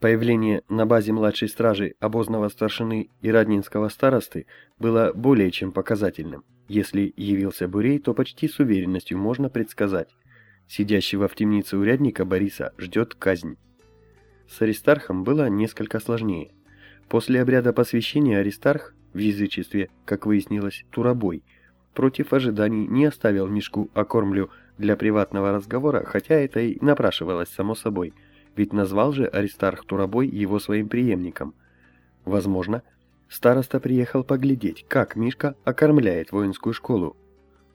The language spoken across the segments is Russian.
Появление на базе младшей стражи обозного старшины и раднинского старосты было более чем показательным. Если явился Бурей, то почти с уверенностью можно предсказать. Сидящего в темнице урядника Бориса ждет казнь. С Аристархом было несколько сложнее. После обряда посвящения Аристарх, в язычестве, как выяснилось, турабой, против ожиданий не оставил мешку «окормлю» для приватного разговора, хотя это и напрашивалось само собой – ведь назвал же Аристарх Турабой его своим преемником. Возможно, староста приехал поглядеть, как Мишка окормляет воинскую школу.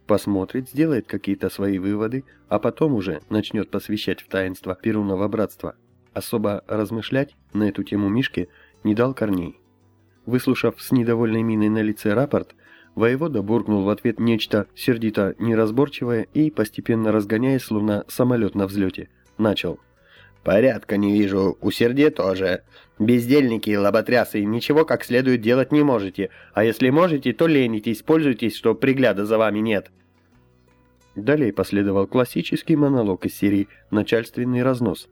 Посмотрит, сделает какие-то свои выводы, а потом уже начнет посвящать в таинство Перунова братства. Особо размышлять на эту тему Мишке не дал корней. Выслушав с недовольной миной на лице рапорт, воевода буркнул в ответ нечто сердито неразборчивое и, постепенно разгоняясь, словно самолет на взлете, начал – Порядка не вижу, у Серде тоже. Бездельники и лоботрясы ничего как следует делать не можете, а если можете, то ленитесь, пользуйтесь, что пригляда за вами нет. Далее последовал классический монолог из серии «Начальственный разнос».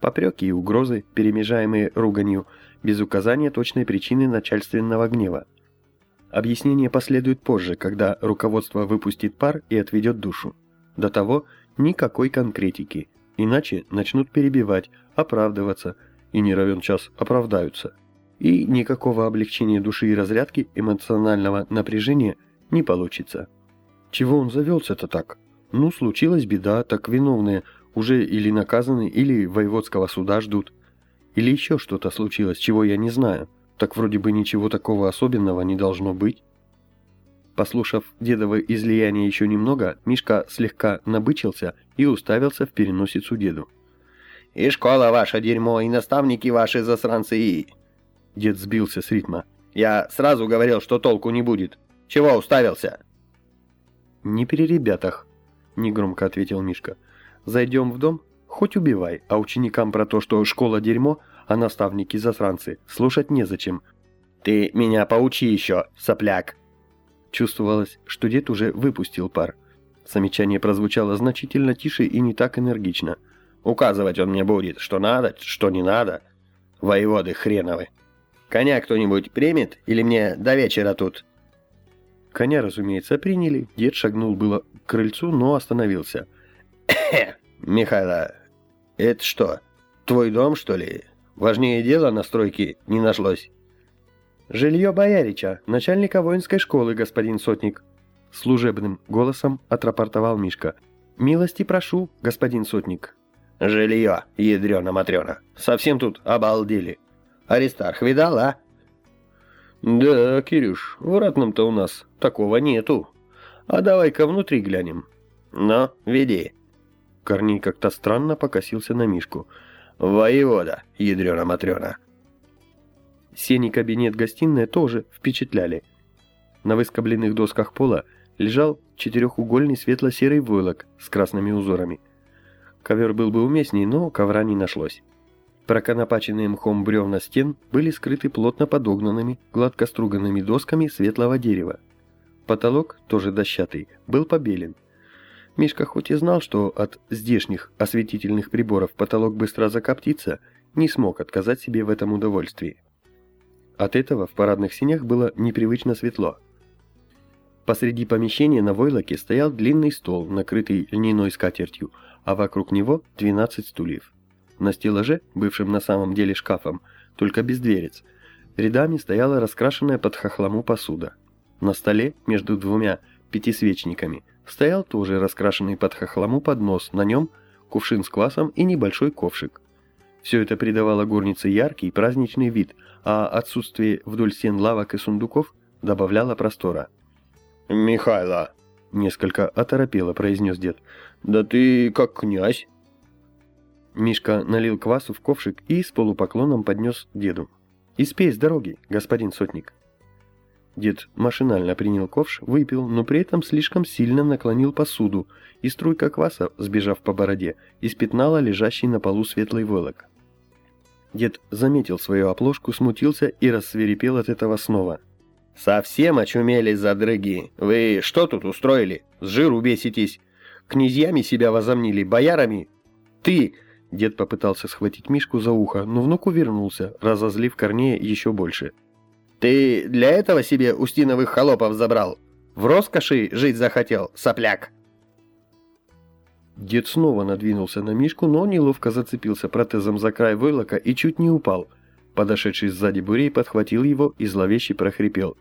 Попреки и угрозы, перемежаемые руганью, без указания точной причины начальственного гнева. Объяснение последует позже, когда руководство выпустит пар и отведет душу. До того никакой конкретики – Иначе начнут перебивать, оправдываться, и не равен час оправдаются. И никакого облегчения души и разрядки эмоционального напряжения не получится. Чего он завелся-то так? Ну, случилась беда, так виновные уже или наказаны, или воеводского суда ждут. Или еще что-то случилось, чего я не знаю. Так вроде бы ничего такого особенного не должно быть. Послушав дедово излияние еще немного, Мишка слегка набычился и уставился в переносицу деду. «И школа ваша дерьмо, и наставники ваши засранцы, и...» Дед сбился с ритма. «Я сразу говорил, что толку не будет. Чего уставился?» «Не при ребятах», — негромко ответил Мишка. «Зайдем в дом, хоть убивай, а ученикам про то, что школа дерьмо, а наставники засранцы, слушать незачем». «Ты меня поучи еще, сопляк!» Чувствовалось, что дед уже выпустил пар. Замечание прозвучало значительно тише и не так энергично. «Указывать он мне будет, что надо, что не надо. Воеводы хреновы. Коня кто-нибудь примет или мне до вечера тут?» Коня, разумеется, приняли. Дед шагнул было к крыльцу, но остановился. «Михайло, это что, твой дом, что ли? Важнее дела на стройке не нашлось?» «Жилье Боярича, начальника воинской школы, господин Сотник», служебным голосом отрапортовал Мишка. «Милости прошу, господин Сотник». «Жилье, ядрена-матрена, совсем тут обалдели. Аристарх видал, а?» «Да, Кирюш, в ратном-то у нас такого нету. А давай-ка внутри глянем». «Ну, веди». Корней как-то странно покосился на Мишку. «Воевода, ядрена-матрена». Синий кабинет-гостиная тоже впечатляли. На выскобленных досках пола лежал четырехугольный светло-серый войлок с красными узорами. Ковер был бы уместней, но ковра не нашлось. Проконопаченные мхом бревна стен были скрыты плотно подогнанными, гладко струганными досками светлого дерева. Потолок, тоже дощатый, был побелен. Мишка хоть и знал, что от здешних осветительных приборов потолок быстро закоптится, не смог отказать себе в этом удовольствии. От этого в парадных синях было непривычно светло. Посреди помещения на войлоке стоял длинный стол, накрытый льняной скатертью, а вокруг него 12 стульев. На стеллаже, бывшем на самом деле шкафом, только без дверец, рядами стояла раскрашенная под хохлому посуда. На столе, между двумя пятисвечниками, стоял тоже раскрашенный под хохлому поднос, на нем кувшин с квасом и небольшой ковшик. Все это придавало горнице яркий праздничный вид, а отсутствие вдоль стен лавок и сундуков добавляло простора. «Михайло!» — несколько оторопело произнес дед. «Да ты как князь!» Мишка налил квасу в ковшик и с полупоклоном поднес деду. «Испей с дороги, господин сотник!» Дед машинально принял ковш, выпил, но при этом слишком сильно наклонил посуду, и струйка кваса, сбежав по бороде, испятнала лежащий на полу светлый волок. Дед заметил свою оплошку, смутился и рассверепел от этого снова. «Совсем очумели задрыги! Вы что тут устроили? С жиру беситесь! Князьями себя возомнили, боярами? Ты, Дед попытался схватить Мишку за ухо, но внук увернулся, разозлив Корнея еще больше. «Ты для этого себе Устиновых холопов забрал? В роскоши жить захотел, сопляк!» Дед снова надвинулся на Мишку, но неловко зацепился протезом за край войлока и чуть не упал. Подошедший сзади Бурей подхватил его и зловеще прохрипел.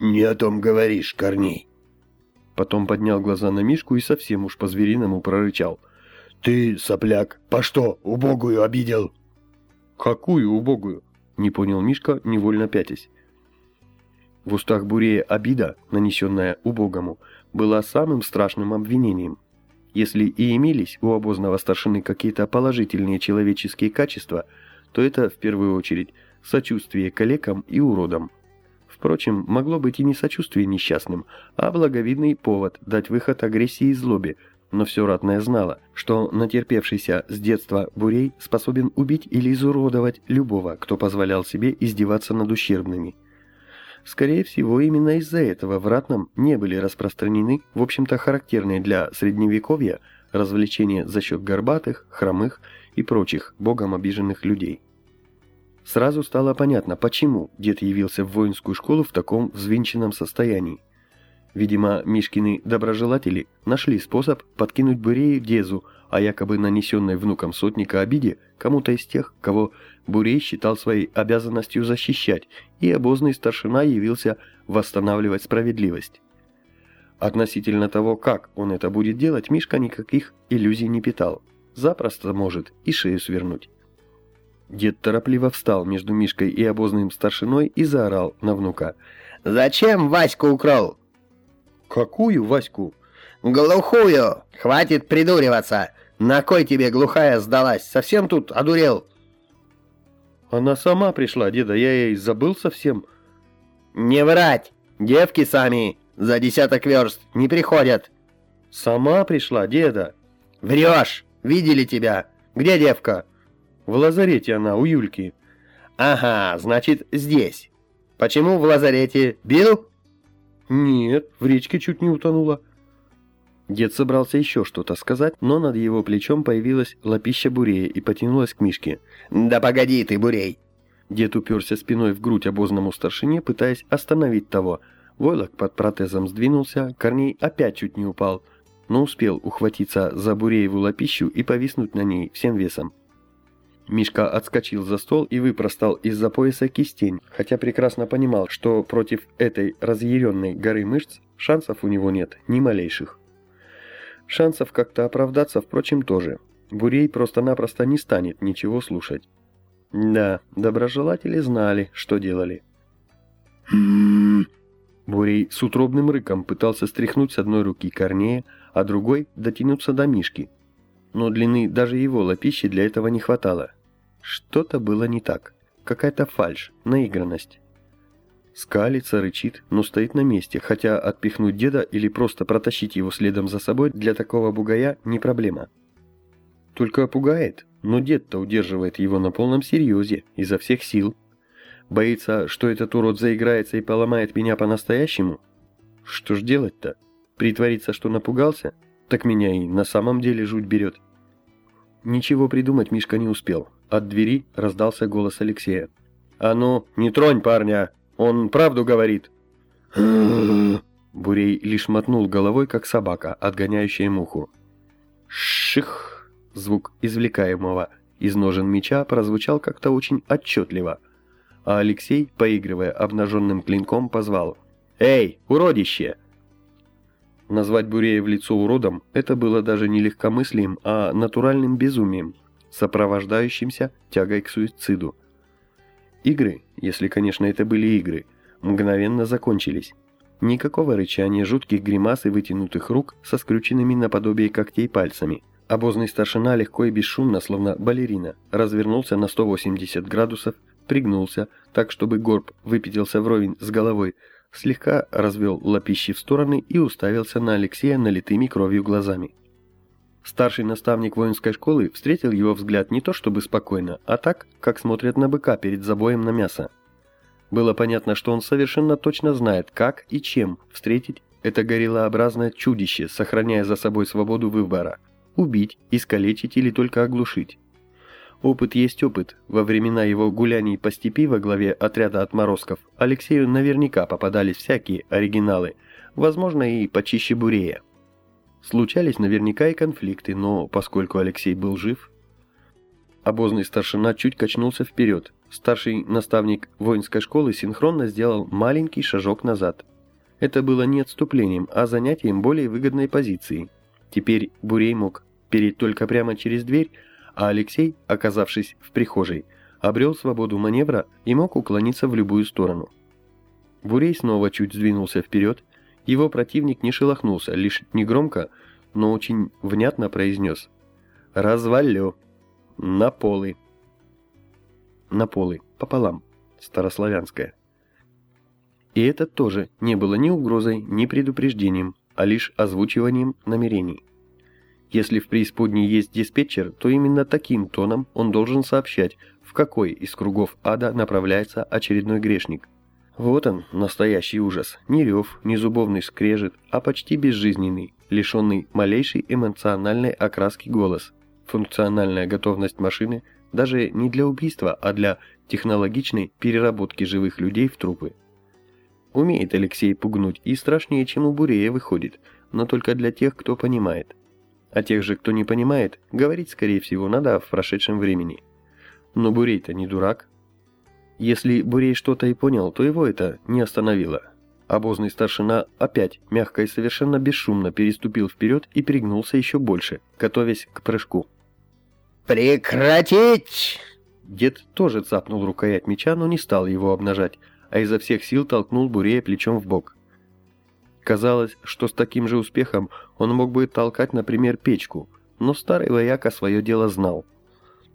«Не о том говоришь, Корней!» Потом поднял глаза на Мишку и совсем уж по-звериному прорычал. «Ты, сопляк, по что, убогую обидел?» «Какую убогую?» — не понял Мишка, невольно пятясь. В устах Бурея обида, нанесенная убогому, была самым страшным обвинением. Если и имелись у обозного старшины какие-то положительные человеческие качества, то это, в первую очередь, сочувствие калекам и уродам. Впрочем, могло быть и не сочувствие несчастным, а благовидный повод дать выход агрессии и злобе, но все ратное знало, что натерпевшийся с детства Бурей способен убить или изуродовать любого, кто позволял себе издеваться над ущербными. Скорее всего, именно из-за этого в ратном не были распространены, в общем-то характерные для средневековья, развлечения за счет горбатых, хромых и прочих богом обиженных людей. Сразу стало понятно, почему дед явился в воинскую школу в таком взвинченном состоянии. Видимо, Мишкины доброжелатели нашли способ подкинуть Бурею Дезу о якобы нанесенной внуком сотника обиде кому-то из тех, кого Бурей считал своей обязанностью защищать, и обозный старшина явился восстанавливать справедливость. Относительно того, как он это будет делать, Мишка никаких иллюзий не питал. Запросто может и шею свернуть. Дед торопливо встал между Мишкой и обозным старшиной и заорал на внука. «Зачем Ваську украл?» «Какую Ваську?» «Глухую! Хватит придуриваться! На кой тебе глухая сдалась? Совсем тут одурел?» «Она сама пришла, деда, я ей забыл совсем». «Не врать! Девки сами за десяток верст не приходят!» «Сама пришла, деда!» «Врешь! Видели тебя! Где девка?» В лазарете она, у Юльки. Ага, значит, здесь. Почему в лазарете? Бил? Нет, в речке чуть не утонула. Дед собрался еще что-то сказать, но над его плечом появилась лапища Бурея и потянулась к Мишке. «Да погоди ты, Бурей!» Дед уперся спиной в грудь обозному старшине, пытаясь остановить того. Войлок под протезом сдвинулся, Корней опять чуть не упал, но успел ухватиться за Бурееву лапищу и повиснуть на ней всем весом. Мишка отскочил за стол и выпростал из-за пояса кистень, хотя прекрасно понимал, что против этой разъяренной горы мышц шансов у него нет, ни малейших. Шансов как-то оправдаться, впрочем, тоже. Бурей просто-напросто не станет ничего слушать. Да, доброжелатели знали, что делали. Бурей с утробным рыком пытался стряхнуть с одной руки Корнея, а другой дотянуться до Мишки, но длины даже его лапищи для этого не хватало. Что-то было не так. Какая-то фальшь, наигранность. Скалится, рычит, но стоит на месте, хотя отпихнуть деда или просто протащить его следом за собой для такого бугая не проблема. Только пугает, но дед-то удерживает его на полном серьезе, изо всех сил. Боится, что этот урод заиграется и поломает меня по-настоящему? Что ж делать-то? Притвориться, что напугался? Так меня и на самом деле жуть берет. Ничего придумать Мишка не успел. От двери раздался голос Алексея. «А ну, не тронь парня! Он правду говорит!» Бурей лишь мотнул головой, как собака, отгоняющая муху. «Ших!» Звук извлекаемого из ножен меча прозвучал как-то очень отчетливо, а Алексей, поигрывая обнаженным клинком, позвал «Эй, уродище!» Назвать Бурея в лицо уродом – это было даже не легкомыслием, а натуральным безумием, сопровождающимся тягой к суициду. Игры, если, конечно, это были игры, мгновенно закончились. Никакого рычания, жутких гримас и вытянутых рук со скрюченными наподобие когтей пальцами. Обозный старшина легко и бесшумно, словно балерина, развернулся на 180 градусов, пригнулся, так чтобы горб выпятился вровень с головой, слегка развел лапищи в стороны и уставился на Алексея налитыми кровью глазами. Старший наставник воинской школы встретил его взгляд не то чтобы спокойно, а так, как смотрят на быка перед забоем на мясо. Было понятно, что он совершенно точно знает, как и чем встретить это гориллообразное чудище, сохраняя за собой свободу выбора – убить, искалечить или только оглушить. Опыт есть опыт. Во времена его гуляний по степи во главе отряда отморозков Алексею наверняка попадались всякие оригиналы, возможно и почище Бурея. Случались наверняка и конфликты, но поскольку Алексей был жив... Обозный старшина чуть качнулся вперед. Старший наставник воинской школы синхронно сделал маленький шажок назад. Это было не отступлением, а занятием более выгодной позиции. Теперь Бурей мог переть только прямо через дверь, а Алексей, оказавшись в прихожей, обрел свободу маневра и мог уклониться в любую сторону. Бурей снова чуть сдвинулся вперед, его противник не шелохнулся, лишь негромко, но очень внятно произнес «Развалю! На полы!» На полы, пополам, старославянское. И это тоже не было ни угрозой, ни предупреждением, а лишь озвучиванием намерений. Если в преисподней есть диспетчер, то именно таким тоном он должен сообщать, в какой из кругов ада направляется очередной грешник. Вот он, настоящий ужас. Ни рев, ни зубовный скрежет, а почти безжизненный, лишенный малейшей эмоциональной окраски голос. Функциональная готовность машины даже не для убийства, а для технологичной переработки живых людей в трупы. Умеет Алексей пугнуть и страшнее, чем у Бурея выходит, но только для тех, кто понимает. А тех же, кто не понимает, говорить, скорее всего, надо в прошедшем времени. Но Бурей-то не дурак, если Бурей что-то и понял, то его это не остановило. Обозный старшина опять мягко и совершенно бесшумно переступил вперед и пригнулся еще больше, готовясь к прыжку. «Прекратить!» Дед тоже цапнул рукоять меча, но не стал его обнажать, а изо всех сил толкнул Бурея плечом в бок. Казалось, что с таким же успехом он мог бы толкать, например, печку, но старый вояка свое дело знал.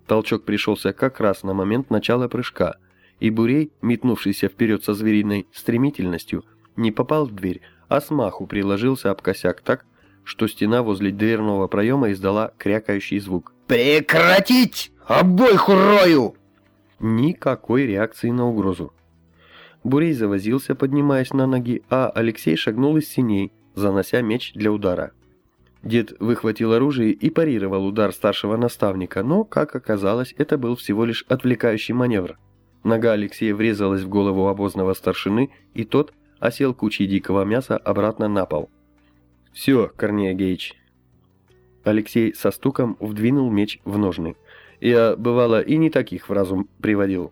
Толчок пришелся как раз на момент начала прыжка – и Бурей, метнувшийся вперед со звериной стремительностью, не попал в дверь, а смаху приложился об косяк так, что стена возле дверного проема издала крякающий звук. «Прекратить! Обойху рою!» Никакой реакции на угрозу. Бурей завозился, поднимаясь на ноги, а Алексей шагнул из синей, занося меч для удара. Дед выхватил оружие и парировал удар старшего наставника, но, как оказалось, это был всего лишь отвлекающий маневр. Нога Алексея врезалась в голову обозного старшины, и тот осел кучей дикого мяса обратно на пол. «Все, Корнея Геич». Алексей со стуком вдвинул меч в ножны. Я, бывало, и не таких в разум приводил.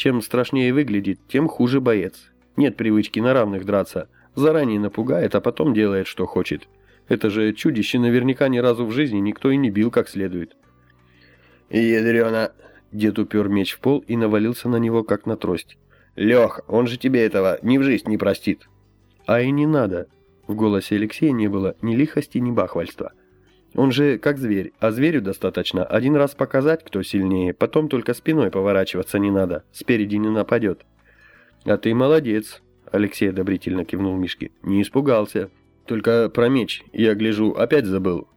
Чем страшнее выглядит, тем хуже боец. Нет привычки на равных драться. Заранее напугает, а потом делает, что хочет. Это же чудище наверняка ни разу в жизни никто и не бил как следует. «Ядрена!» Дед упер меч в пол и навалился на него, как на трость. «Лех, он же тебе этого ни в жизнь не простит». «А и не надо». В голосе Алексея не было ни лихости, ни бахвальства. Он же как зверь, а зверю достаточно один раз показать, кто сильнее, потом только спиной поворачиваться не надо, спереди не нападет. «А ты молодец», — Алексей одобрительно кивнул Мишке. «Не испугался. Только про меч, я гляжу, опять забыл.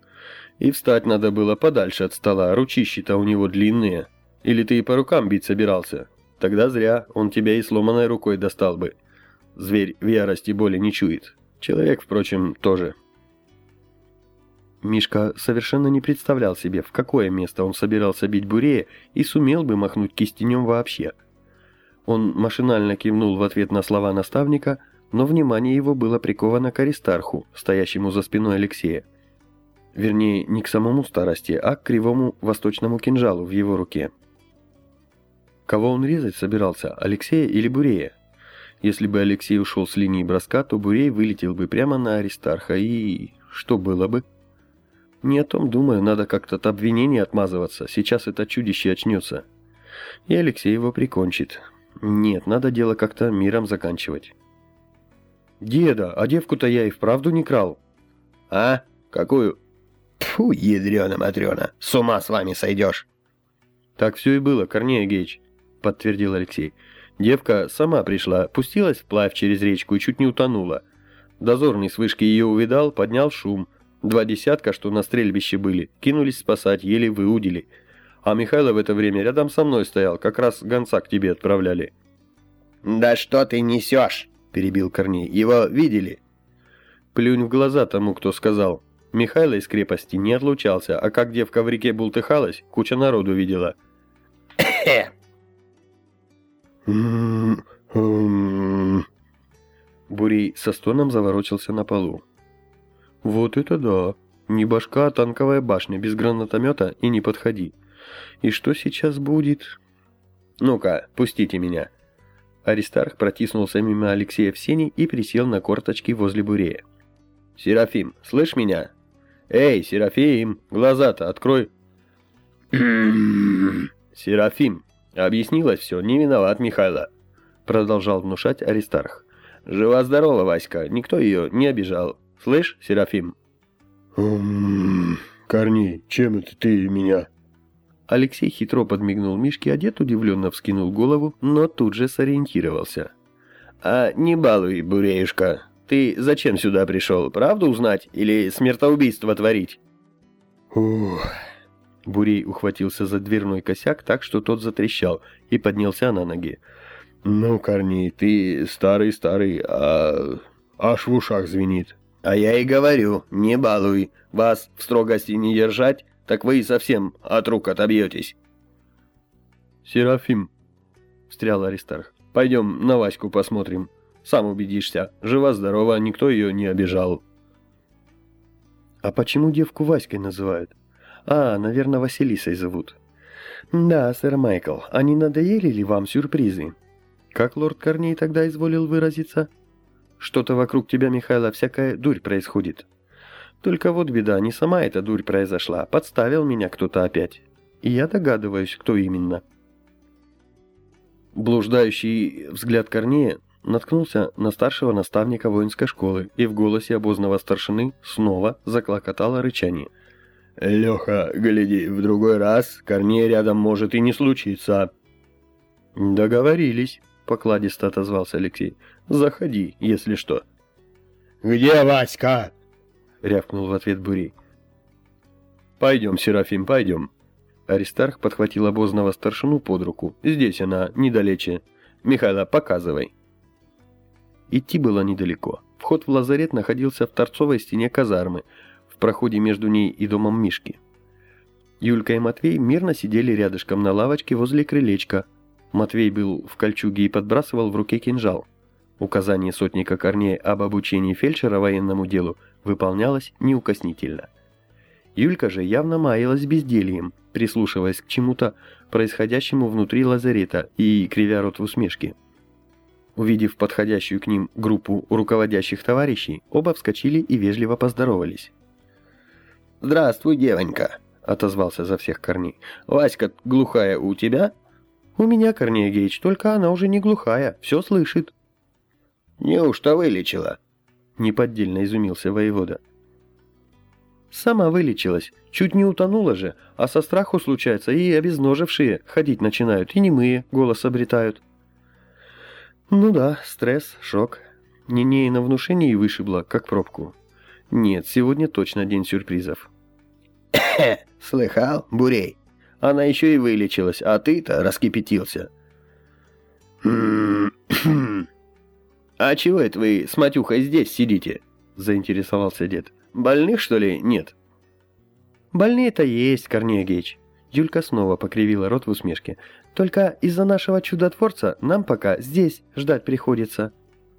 И встать надо было подальше от стола, ручищи-то у него длинные». Или ты и по рукам бить собирался? Тогда зря, он тебя и сломанной рукой достал бы. Зверь в ярости боли не чует. Человек, впрочем, тоже. Мишка совершенно не представлял себе, в какое место он собирался бить Бурея и сумел бы махнуть кистенем вообще. Он машинально кивнул в ответ на слова наставника, но внимание его было приковано к Аристарху, стоящему за спиной Алексея. Вернее, не к самому старости, а к кривому восточному кинжалу в его руке. Кого он резать собирался, Алексея или Бурея? Если бы Алексей ушел с линии броска, то Бурей вылетел бы прямо на Аристарха и... Что было бы? Не о том думаю, надо как-то от обвинений отмазываться. Сейчас это чудище очнется. И Алексей его прикончит. Нет, надо дело как-то миром заканчивать. Деда, а девку-то я и вправду не крал. А? Какую? Фу, ядрена-матрена, с ума с вами сойдешь. Так все и было, Корнея Геич подтвердил Алексей. Девка сама пришла, пустилась вплавь через речку и чуть не утонула. Дозорный с вышки ее увидал, поднял шум. Два десятка, что на стрельбище были, кинулись спасать, еле выудили. А Михайло в это время рядом со мной стоял, как раз гонца к тебе отправляли. «Да что ты несешь?» – перебил Корней. «Его видели?» Плюнь в глаза тому, кто сказал. Михайло из крепости не отлучался, а как девка в реке бултыхалась, куча народу видела. Бурей со стоном заворочился на полу. Вот это да. Не башка, а танковая башня, без гранатомета и не подходи. И что сейчас будет? Ну-ка, пустите меня. Аристарх протиснулся мимо Алексея в сени и присел на корточки возле Бурея. «Серафим, слышь меня? Эй, Серафим, глаза-то открой!» «Серафим, объяснилось все, не виноват Михайло», — продолжал внушать Аристарх. «Жива-здорова, Васька, никто ее не обижал. Слышь, Серафим?» Корней, чем это ты меня? Алексей хитро подмигнул Мишке, а дед удивленно вскинул голову, но тут же сориентировался. «А не балуй, Буреюшка, ты зачем сюда пришел, правду узнать или смертоубийство творить?» Ух, Бурей ухватился за дверной косяк так, что тот затрещал, и поднялся на ноги. ну, Корней, ты старый-старый, а аж в ушах звенит. А я и говорю, не балуй. Вас в строгости не держать, так вы и совсем от рук отобьетесь. «Серафим», — встрял Аристарх, — «пойдем на Ваську посмотрим. Сам убедишься, жива-здорова, никто ее не обижал». «А почему девку Васькой называют?» «А, наверное, Василисой зовут». «Да, сэр Майкл, а не надоели ли вам сюрпризы?» «Как лорд Корней тогда изволил выразиться?» «Что-то вокруг тебя, Михайло, всякая дурь происходит». «Только вот беда, не сама эта дурь произошла, подставил меня кто-то опять. И я догадываюсь, кто именно». Блуждающий взгляд Корнея наткнулся на старшего наставника воинской школы, и в голосе обозного старшины снова заклокотало рычание. Леха, гляди, в другой раз Корней рядом может и не случиться. «Договорились», — покладисто отозвался Алексей. «Заходи, если что», Где Васька? — рявкнул в ответ Бурей. «Пойдем, Серафим, пойдем». Аристарх подхватил обозного старшину под руку. «Здесь она, недалече. Михайло, показывай». Идти было недалеко. Вход в лазарет находился в торцовой стене казармы, в проходе между ней и домом Мишки. Юлька и Матвей мирно сидели рядышком на лавочке возле крылечка. Матвей был в кольчуге и подбрасывал в руке кинжал. Указание сотника Корнея об обучении фельдшера военному делу выполнялось неукоснительно. Юлька же явно маялась бездельем, прислушиваясь к чему-то происходящему внутри лазарета и кривя рот в усмешке. Увидев подходящую к ним группу руководящих товарищей, оба вскочили и вежливо поздоровались. Здравствуй, девонька, Отозвался за всех Корней. Васька глухая у тебя? «У меня, Корней Геич, только она уже не глухая, все слышит». Неужто вылечила? Неподдельно изумился воевода. Сама вылечилась, чуть не утонула же, а со страху случается и обезножившие ходить начинают, и немые голос обретают. Ну да, стресс, шок. Нинея на внушении вышибла, как пробку. Нет, сегодня точно день сюрпризов. Слыхал, Бурей? Она еще и вылечилась, а ты-то раскипятился. «А чего это вы с Матюхой здесь сидите?» – заинтересовался дед. «Больных, что ли, нет?» Больные-то есть, Корней Геич. Юлька снова покривила рот в усмешке. Только из-за нашего чудотворца нам пока здесь ждать приходится.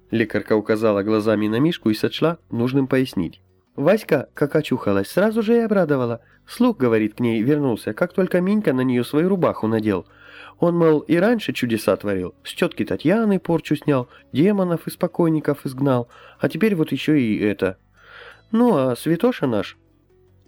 Лекарка указала глазами на Мишку и сочла нужным пояснить. Васька, как очухалась, сразу же и обрадовала. Слух, говорит, к ней вернулся, как только Минька на нее свою рубаху надел. Он, мол, и раньше чудеса творил. С тетки Татьяны порчу снял, демонов и спокойников изгнал, а теперь вот еще и это. Ну, а святоша наш?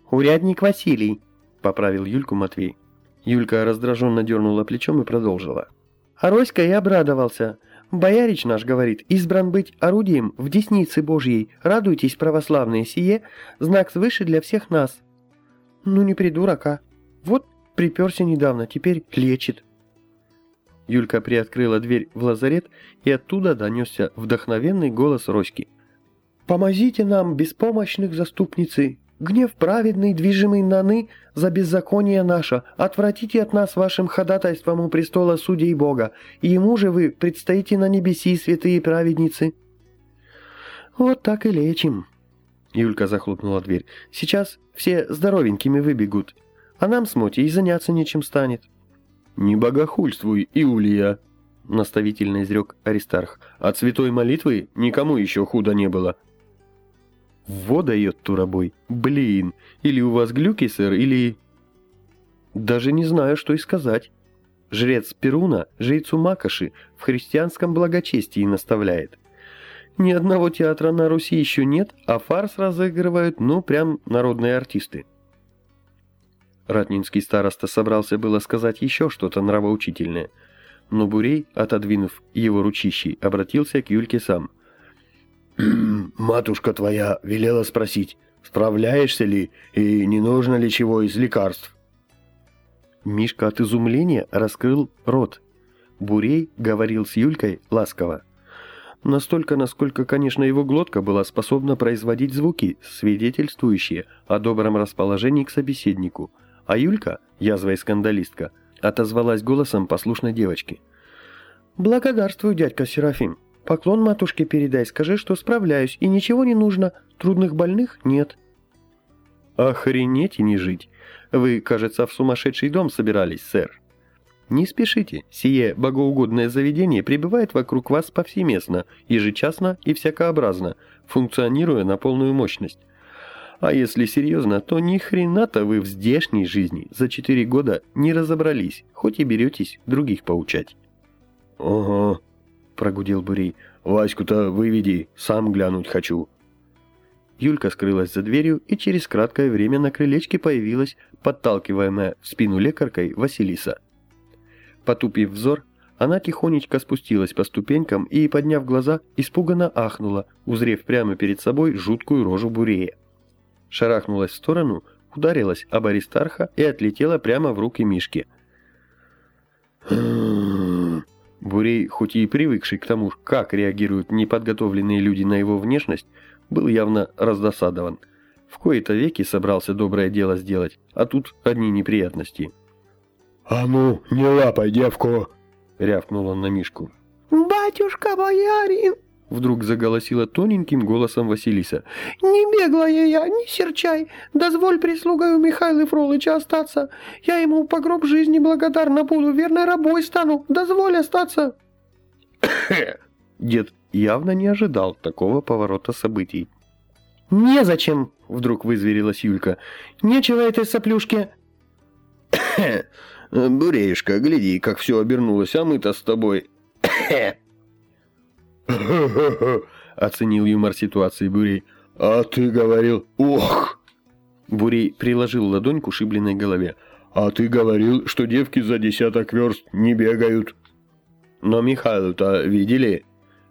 Урядник Василий, поправил Юльку Матвей. Юлька раздраженно дернула плечом и продолжила. А Роська и обрадовался. Боярич наш говорит, избран быть орудием в деснице Божьей. Радуйтесь, православные, сие, знак свыше для всех нас. Ну не придурок, а. Вот приперся недавно, теперь лечит. Юлька приоткрыла дверь в лазарет, и оттуда донесся вдохновенный голос Роськи. «Помозите нам, беспомощных заступницы! Гнев праведный, движимый наны за беззаконие наше, отвратите от нас вашим ходатайством у престола судей Бога, и ему же вы предстоите на небеси, святые праведницы». «Вот так и лечим», — Юлька захлопнула дверь. «Сейчас все здоровенькими выбегут, а нам с Мотей заняться нечем станет». «Не богохульствуй, Иулия!» — наставительно изрек Аристарх. «От святой молитвы никому еще худо не было». «Во дает турабой! Блин! Или у вас глюки, сэр, или...» «Даже не знаю, что и сказать. Жрец Перуна жрецу Макоши в христианском благочестии наставляет. Ни одного театра на Руси еще нет, а фарс разыгрывают, ну, прям народные артисты». Ратнинский староста собрался было сказать еще что-то нравоучительное, но Бурей, отодвинув его ручищей, обратился к Юльке сам. «Матушка твоя велела спросить, справляешься ли и не нужно ли чего из лекарств?» Мишка от изумления раскрыл рот. Бурей говорил с Юлькой ласково. Настолько, насколько, конечно, его глотка была способна производить звуки, свидетельствующие о добром расположении к собеседнику – а Юлька, язва и скандалистка, отозвалась голосом послушной девочки. «Благодарствую, дядька Серафим. Поклон матушке передай, скажи, что справляюсь, и ничего не нужно, трудных больных нет». «Охренеть и не жить. Вы, кажется, в сумасшедший дом собирались, сэр». «Не спешите, сие богоугодное заведение пребывает вокруг вас повсеместно, ежечасно и всякообразно, функционируя на полную мощность. А если серьезно, то ни хрена-то вы в здешней жизни за четыре года не разобрались, хоть и беретесь других поучать. «Ага», — прогудел Бурей, — «Ваську-то выведи, сам глянуть хочу». Юлька скрылась за дверью и через краткое время на крылечке появилась, подталкиваемая в спину лекаркой, Василиса. Потупив взор, она тихонечко спустилась по ступенькам и, подняв глаза, испуганно ахнула, узрев прямо перед собой жуткую рожу Бурея шарахнулась в сторону, ударилась об Аристарха и отлетела прямо в руки Мишки. Бурей, хоть и привыкший к тому, как реагируют неподготовленные люди на его внешность, был явно раздосадован. В кои-то веки собрался доброе дело сделать, а тут одни неприятности. «А ну, не лапай девку!» — рявкнул он на Мишку. «Батюшка боярин!» Вдруг заголосила тоненьким голосом Василиса. «Не беглая я, не серчай. Дозволь прислугой у Михаила Фролыча остаться. Я ему по гроб жизни благодарна буду, верной рабой стану. Дозволь остаться». Дед явно не ожидал такого поворота событий. «Незачем!» — вдруг вызверилась Юлька. «Нечего этой соплюшке!» «Буреюшка, гляди, как все обернулось, а мы-то с тобой...» оценил юмор ситуации Бурей. «А ты говорил, ох!» Бурей приложил ладонь к ушибленной голове. «А ты говорил, что девки за десяток верст не бегают». «Но Михайлу-то видели?»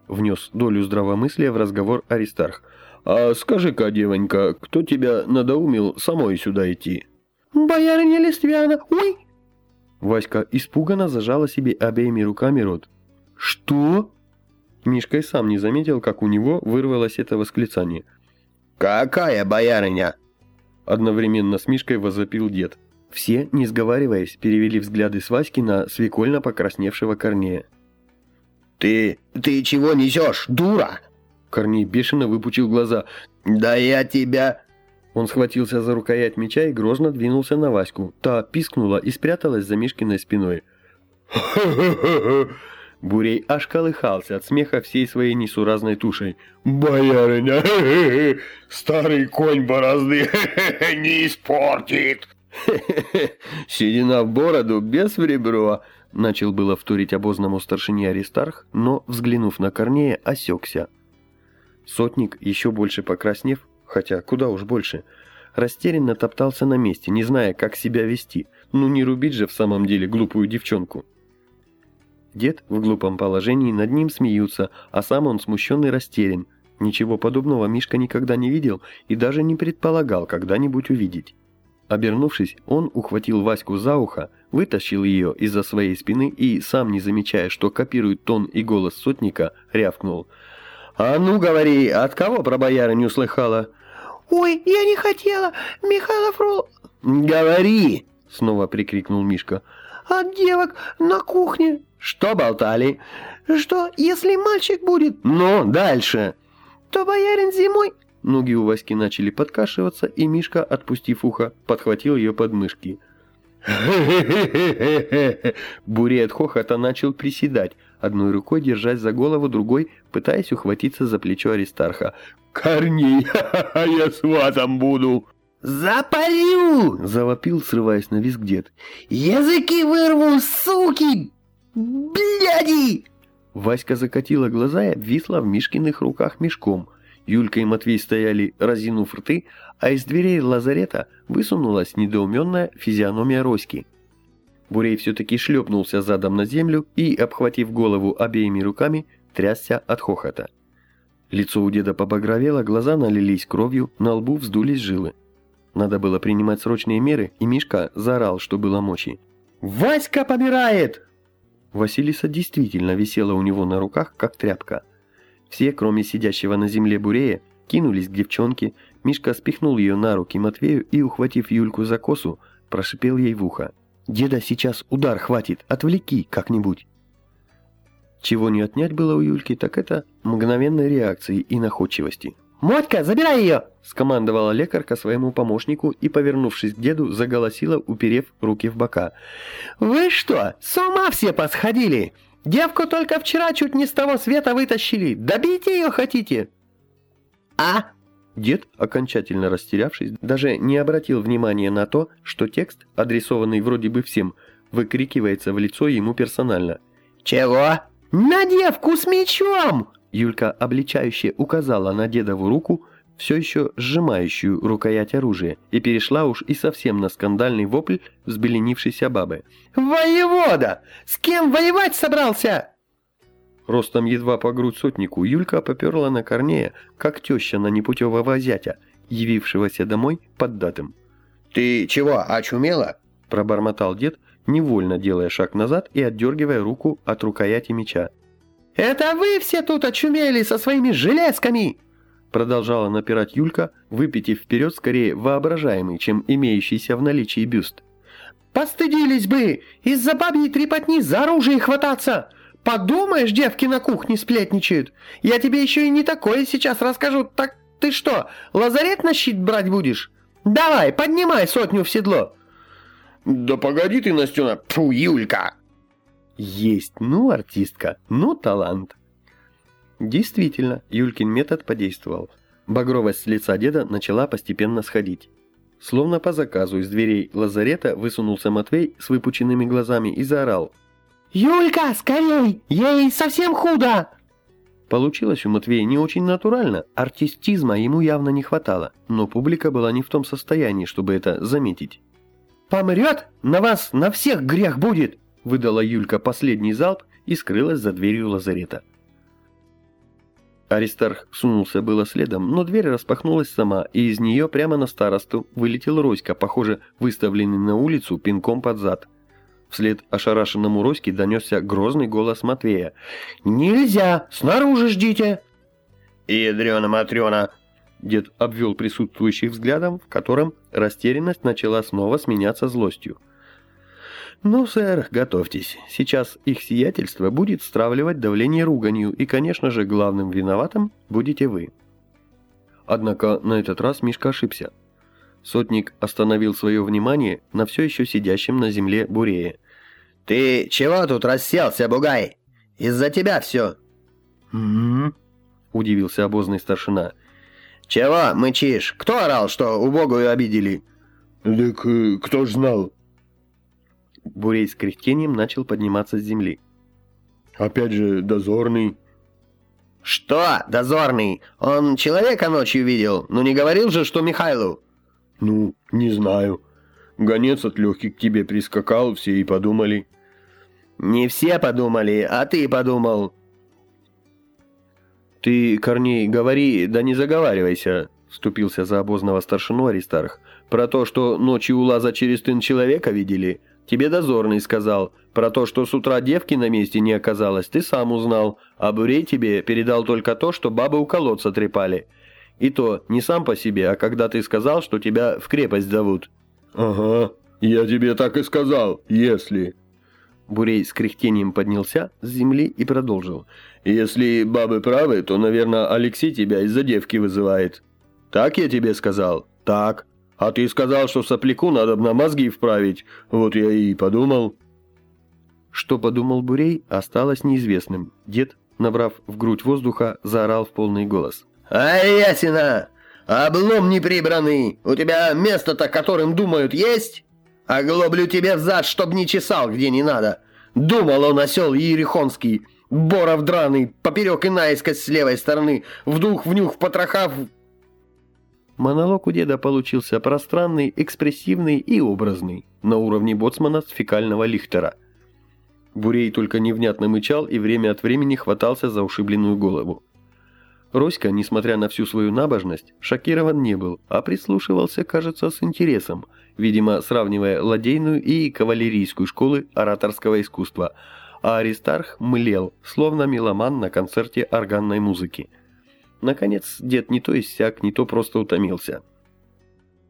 Внес долю здравомыслия в разговор Аристарх. «А скажи-ка, девонька, кто тебя надоумил самой сюда идти?» «Боярыня Листвяна! Ой!» Васька испуганно зажала себе обеими руками рот. «Что?» Мишка и сам не заметил, как у него вырвалось это восклицание. «Какая боярыня?» Одновременно с Мишкой возопил дед. Все, не сговариваясь, перевели взгляды с Васьки на свекольно покрасневшего Корнея. «Ты... ты чего несешь, дура?» Корней бешено выпучил глаза. «Да я тебя...» Он схватился за рукоять меча и грозно двинулся на Ваську. Та пискнула и спряталась за Мишкиной спиной. «Ха-ха-ха!» Бурей аж колыхался от смеха всей своей несуразной тушей. «Боярыня, старый конь борозды не испортит!» «Седина в бороду, без в ребро!» Начал было вторить обозному старшине Аристарх, но, взглянув на Корнея, осекся. Сотник, еще больше покраснев, хотя куда уж больше, растерянно топтался на месте, не зная, как себя вести. Ну не рубить же в самом деле глупую девчонку. Дед в глупом положении над ним смеются, а сам он смущенный растерян. Ничего подобного Мишка никогда не видел и даже не предполагал когда-нибудь увидеть. Обернувшись, он ухватил Ваську за ухо, вытащил ее из-за своей спины и, сам не замечая, что копирует тон и голос сотника, рявкнул. «А ну, говори, от кого про боярыню слыхала?» «Ой, я не хотела, Михайлов Рол...» «Говори!» — снова прикрикнул Мишка. «От девок на кухне». «Что болтали?» «Что, если мальчик будет?» «Ну, дальше!» «То боярин зимой...» Ноги у Васьки начали подкашиваться, и Мишка, отпустив ухо, подхватил ее подмышки. Бурей от хохота начал приседать, одной рукой держась за голову, другой пытаясь ухватиться за плечо Аристарха. «Корней, я сватом буду!» «Запалю!» — завопил, срываясь на визг дед. «Языки вырву, суки! Бляди!» Васька закатила глаза и обвисла в Мишкиных руках мешком. Юлька и Матвей стояли, разинув рты, а из дверей лазарета высунулась недоуменная физиономия Роськи. Бурей все-таки шлепнулся задом на землю и, обхватив голову обеими руками, трясся от хохота. Лицо у деда побагровело, глаза налились кровью, на лбу вздулись жилы. Надо было принимать срочные меры, и Мишка заорал, что было мочи. «Васька помирает!» Василиса действительно висела у него на руках, как тряпка. Все, кроме сидящего на земле Бурея, кинулись к девчонке, Мишка спихнул ее на руки Матвею и, ухватив Юльку за косу, прошипел ей в ухо. «Деда сейчас удар хватит, отвлеки как-нибудь». Чего не отнять было у Юльки, так это мгновенной реакции и находчивости. «Мотька, забирай ее!» — скомандовала лекарка своему помощнику и, повернувшись к деду, заголосила, уперев руки в бока. «Вы что, с ума все посходили? Девку только вчера чуть не с того света вытащили. Добейте ее хотите?» «А?» Дед, окончательно растерявшись, даже не обратил внимания на то, что текст, адресованный вроде бы всем, выкрикивается в лицо ему персонально. «Чего?» «На девку с мечом!» Юлька обличающе указала на дедову руку, все еще сжимающую рукоять оружия, и перешла уж и совсем на скандальный вопль взбеленившейся бабы. «Воевода! С кем воевать собрался?» Ростом едва по грудь сотнику, Юлька поперла на Корнея, как теща на непутевого зятя, явившегося домой поддатым. «Ты чего, очумела?» – пробормотал дед, невольно делая шаг назад и отдергивая руку от рукояти меча. «Это вы все тут очумели со своими железками!» Продолжала напирать Юлька, выпитив вперед скорее воображаемый, чем имеющийся в наличии бюст. «Постыдились бы! Из-за бабьей трепотни за оружие хвататься! Подумаешь, девки на кухне сплетничают! Я тебе еще и не такое сейчас расскажу, так ты что, лазарет на щит брать будешь? Давай, поднимай сотню в седло!» «Да погоди ты, Настена! Фу, Юлька!» Есть, ну артистка, ну талант. Действительно, Юлькин метод подействовал. Багровость с лица деда начала постепенно сходить. Словно по заказу из дверей лазарета высунулся Матвей с выпученными глазами и заорал. «Юлька, скорей! Ей совсем худо!» Получилось у Матвея не очень натурально, артистизма ему явно не хватало, но публика была не в том состоянии, чтобы это заметить. «Помрет? На вас на всех грех будет!» Выдала Юлька последний залп и скрылась за дверью лазарета. Аристарх сунулся было следом, но дверь распахнулась сама, и из нее прямо на старосту вылетел Роська, похоже, выставленный на улицу пинком под зад. Вслед ошарашенному Роське донесся грозный голос Матвея. «Нельзя! Снаружи ждите!» «Ядрена-матрена!» Дед обвел присутствующих взглядом, в котором растерянность начала снова сменяться злостью. «Ну, сэр, готовьтесь. Сейчас их сиятельство будет стравливать давление руганью, и, конечно же, главным виноватым будете вы». Однако на этот раз Мишка ошибся. Сотник остановил свое внимание на все еще сидящем на земле Бурее. «Ты чего тут расселся, бугай? Из-за тебя все!» «М-м-м», удивился обозный старшина. «Чего мычишь? Кто орал, что убогую обидели?» «Так э, кто ж знал?» Бурей с кряхтением начал подниматься с земли. «Опять же, дозорный». «Что, дозорный? Он человека ночью видел, но не говорил же, что Михайлу?» «Ну, не знаю. Гонец от легких к тебе прискакал, все и подумали». «Не все подумали, а ты подумал». «Ты, Корней, говори, да не заговаривайся», — вступился за обозного старшину Аристарх. «Про то, что ночью у лаза через тын человека видели, Тебе дозорный сказал. Про то, что с утра девки на месте не оказалось, ты сам узнал. А Бурей тебе передал только то, что бабы у колодца трепали. И то не сам по себе, а когда ты сказал, что тебя в крепость зовут». «Ага, я тебе так и сказал, если...» Бурей с кряхтением поднялся с земли и продолжил. «Если бабы правы, то, наверное, Алексей тебя из-за девки вызывает. Так я тебе сказал?» «Так». А ты сказал, что сопляку надо на мозги вправить. Вот я и подумал». Что подумал Бурей, осталось неизвестным. Дед, набрав в грудь воздуха, заорал в полный голос. «Ай, ясина! Облом неприбранный! У тебя место-то, которым думают, есть? Оглоблю тебе взад, чтоб не чесал, где не надо. Думал он осел Ерехонский, боров драный, поперек и наискось с левой стороны, вдух-внюх потрохав, Монолог у деда получился пространный, экспрессивный и образный, на уровне боцмана с фекального лихтера. Бурей только невнятно мычал и время от времени хватался за ушибленную голову. Роська, несмотря на всю свою набожность, шокирован не был, а прислушивался, кажется, с интересом, видимо, сравнивая ладейную и кавалерийскую школы ораторского искусства, а Аристарх млел, словно меломан на концерте органной музыки – Наконец, дед не то иссяк, не то просто утомился.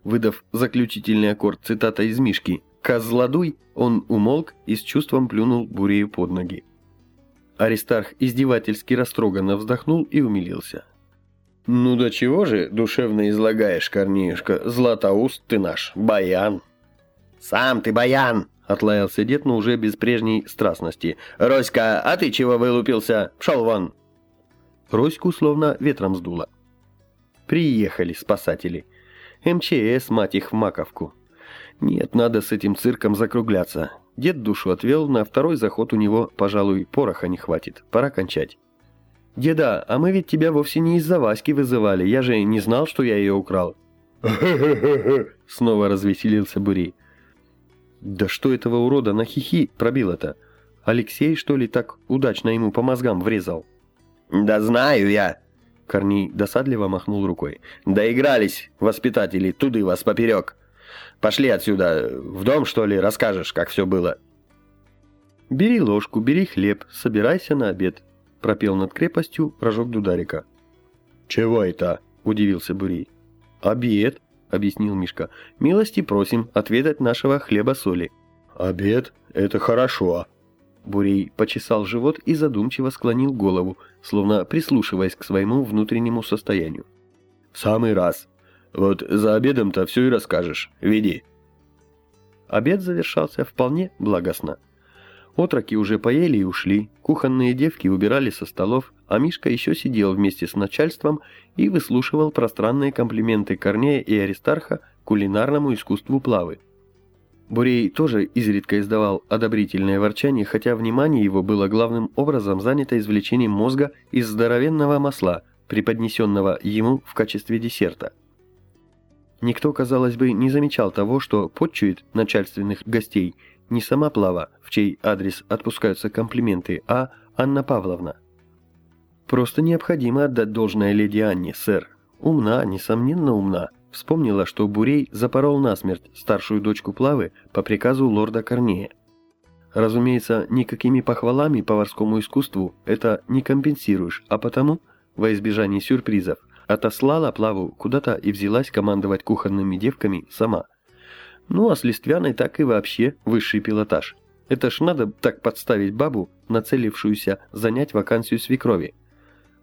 Выдав заключительный аккорд цитата из Мишки «Козлодуй», он умолк и с чувством плюнул Бурею под ноги. Аристарх издевательски растроганно вздохнул и умилился. «Ну до чего же душевно излагаешь, Корнеюшка, златоуст ты наш, баян!» «Сам ты баян!» — отлаялся дед, но уже без прежней страстности. «Роська, а ты чего вылупился? Пшел вон!» Роську словно ветром сдуло. Приехали спасатели. МЧС, мать их, в Маковку. Нет, надо с этим цирком закругляться. Дед душу отвел, на второй заход у него, пожалуй, пороха не хватит. Пора кончать. «Деда, а мы ведь тебя вовсе не из-за Васьки вызывали. Я же не знал, что я ее украл». Снова развеселился Бурей. «Да что этого урода на хихи пробило-то? Алексей, что ли, так удачно ему по мозгам врезал?» «Да знаю я!» Корней досадливо махнул рукой. «Доигрались, воспитатели, туды вас поперек! Пошли отсюда, в дом, что ли, расскажешь, как все было!» «Бери ложку, бери хлеб, собирайся на обед», — пропел над крепостью рожок Дударика. «Чего это?» — удивился Бурей. «Обед», — объяснил Мишка. «Милости просим отведать нашего хлеба-соли». «Обед? Это хорошо», Бурей почесал живот и задумчиво склонил голову, словно прислушиваясь к своему внутреннему состоянию. «В самый раз. Вот за обедом-то все и расскажешь. Веди». Обед завершался вполне благостно. Отроки уже поели и ушли, кухонные девки убирали со столов, а Мишка еще сидел вместе с начальством и выслушивал пространные комплименты Корнея и Аристарха кулинарному искусству плавы. Бурей тоже изредка издавал одобрительное ворчание, хотя внимание его было главным образом занято извлечением мозга из здоровенного масла, преподнесенного ему в качестве десерта. Никто, казалось бы, не замечал того, что подчует начальственных гостей не сама Плава, в чей адрес отпускаются комплименты, а Анна Павловна. Просто необходимо отдать должное леди Анне, сэр. Умна, несомненно умна, Вспомнила, что Бурей запорол насмерть старшую дочку Плавы по приказу лорда Корнея. Разумеется, никакими похвалами поварскому искусству это не компенсируешь, а потому, во избежание сюрпризов, отослала Плаву куда-то и взялась командовать кухонными девками сама. Ну а с Листвяной так и вообще высший пилотаж. Это ж надо так подставить бабу, нацелившуюся занять вакансию свекрови.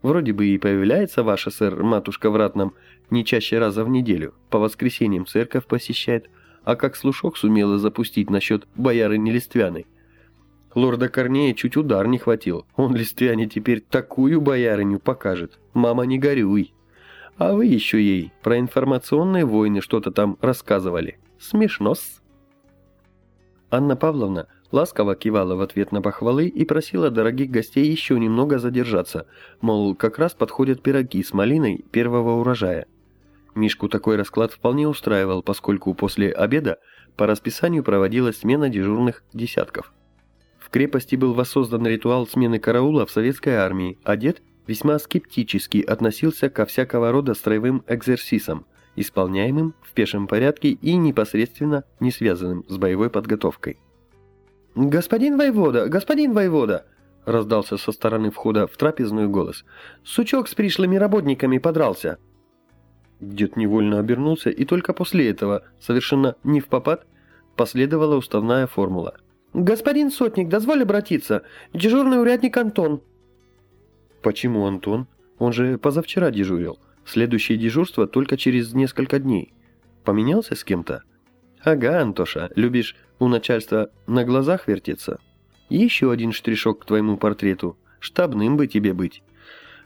Вроде бы и появляется ваша, сэр, матушка в ратном не чаще раза в неделю, по воскресеньям церковь посещает, а как слушок сумела запустить насчет боярыни Листвяной. Лорда Корнея чуть удар не хватил, он Листвяне теперь такую боярыню покажет, мама не горюй. А вы еще ей про информационные войны что-то там рассказывали. Смешно-с. Анна Павловна ласково кивала в ответ на похвалы и просила дорогих гостей еще немного задержаться, мол, как раз подходят пироги с малиной первого урожая. Мишку такой расклад вполне устраивал, поскольку после обеда по расписанию проводилась смена дежурных десятков. В крепости был воссоздан ритуал смены караула в советской армии, а дед весьма скептически относился ко всякого рода строевым экзерсисам, исполняемым в пешем порядке и непосредственно не связанным с боевой подготовкой. «Господин воевода, господин воевода!» — раздался со стороны входа в трапезную голос. «Сучок с пришлыми работниками подрался!» Дед невольно обернулся, и только после этого, совершенно не в попад, последовала уставная формула. «Господин Сотник, дозволь обратиться. Дежурный урядник Антон». «Почему Антон? Он же позавчера дежурил. Следующее дежурство только через несколько дней». Поменялся с кем-то? Ага, Антоша, любишь у начальства на глазах вертеться? Еще один штришок к твоему портрету. Штабным бы тебе быть.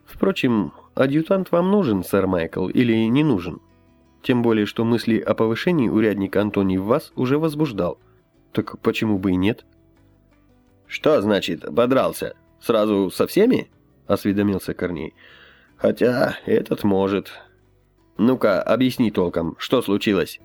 Впрочем, адъютант вам нужен, сэр Майкл, или не нужен? Тем более, что мысли о повышении урядника Антоний в вас уже возбуждал. Так почему бы и нет? «Что значит «подрался»? Сразу со всеми?» — осведомился Корней. «Хотя этот может. Ну-ка, объясни толком, что случилось?»